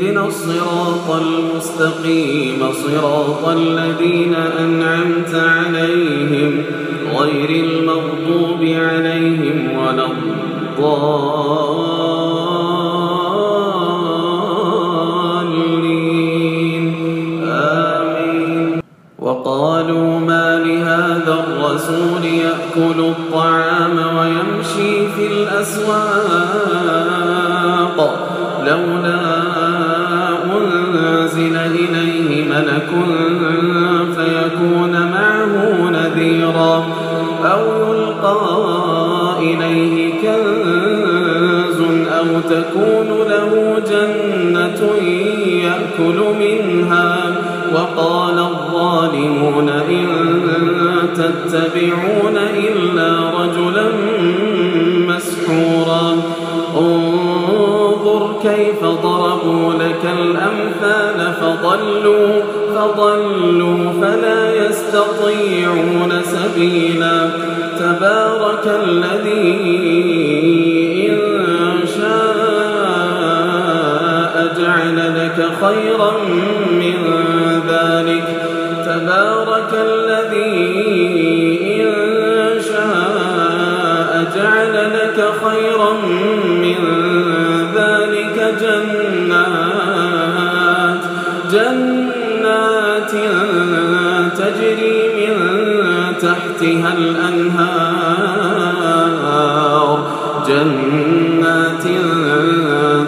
اهدنا الصراط المستقيم صراط الذين أنعمت عليهم غير المغضوب عليهم ولا الضالين. آمين. وقالوا ما لهذا الرسول يأكل الطعام ويمشي في الأسواق لولا ضربوا لك الأمثال فضلوا فضلوا فلا يستطيعون سبيلا. تبارك الذي إن شاء جعل لك خيرا من جنات تجري من تحتها الأنهار. جنات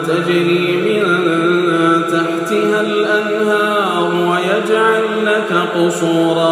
تجري من تحتها الأنهار ويجعل لك قصورا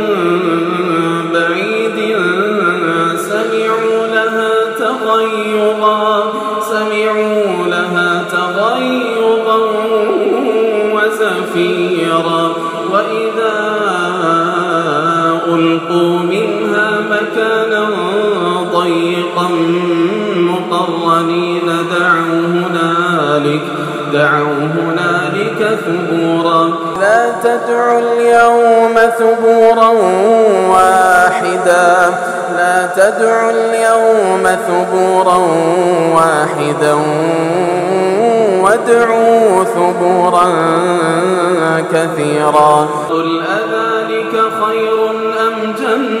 ضيقا مقرنين دعوا هنالك دعوا هنالك ثبورا. لا تدعوا اليوم ثبورا واحدا. لا تدعوا اليوم ثبورا واحدا. وادعوا ثبورا كثيرا. قل أذلك خير أم جنة؟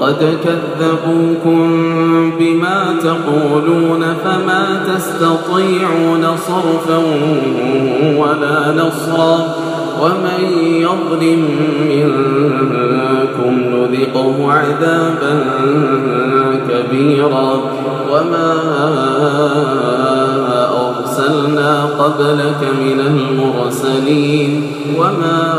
فقد كذبوكم بما تقولون فما تستطيعون صرفا ولا نصرا ومن يظلم منكم نذقه عذابا كبيرا وما أرسلنا قبلك من المرسلين وما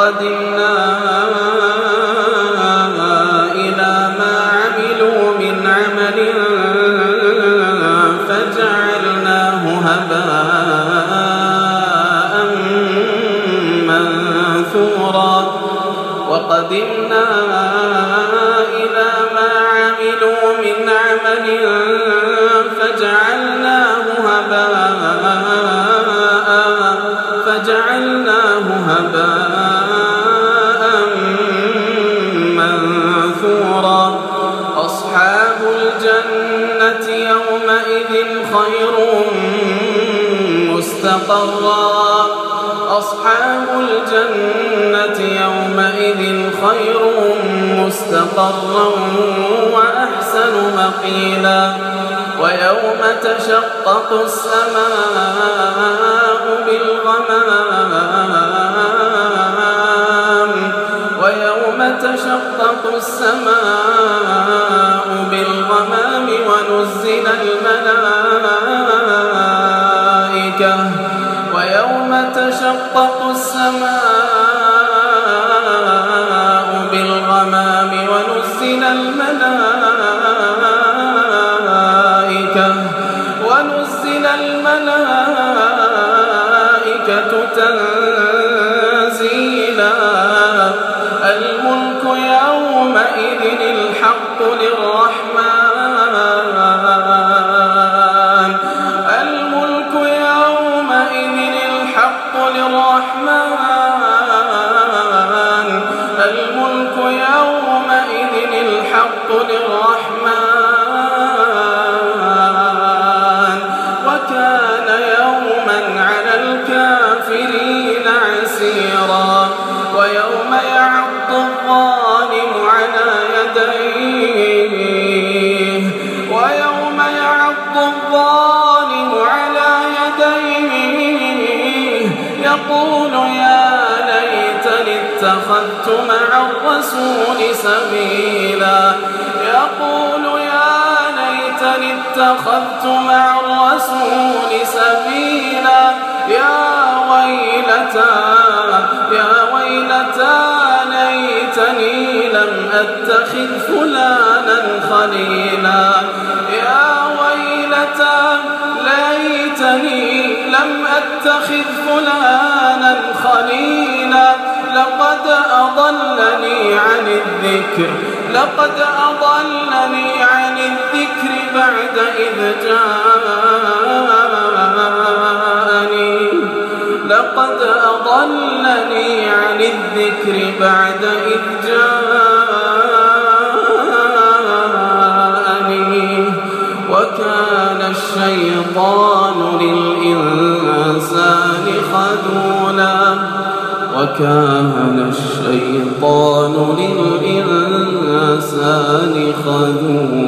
وقدمنا إلى ما عملوا من عمل فجعلناه هباء منثورا وقدمنا مستقرا. أصحاب الجنة يومئذ خير مستقرا وأحسن مقيلا. ويوم تشقق السماء بالغمام. ويوم تشقق السماء بالغمام ونزل الملائكة تشقق السماء الملك يومئذ الحق للرحمن. وكان يوما على الكافرين عسيرا. ويوم يعض الظالم على يديه. ويوم يعض الظالم على يديه. يقول يا ليتني اتخذت مع الرسول سبيلا. يقول يا ليتني اتخذت مع الرسول سبيلا. يا ويلتى يا ويلتى ليتني لم أتخذ فلانا خليلا. يا ويلتى ليتني لم أتخذ فلانا خليلا. أضلني عن الذكر لقد أضلني عن الذكر بعد إذ جاءني. لقد أضلني عن الذكر بعد إذ جاءني. وكان الشيطان للإنسان خذولا وكان الشيطان الشيطان للإنسان خذولا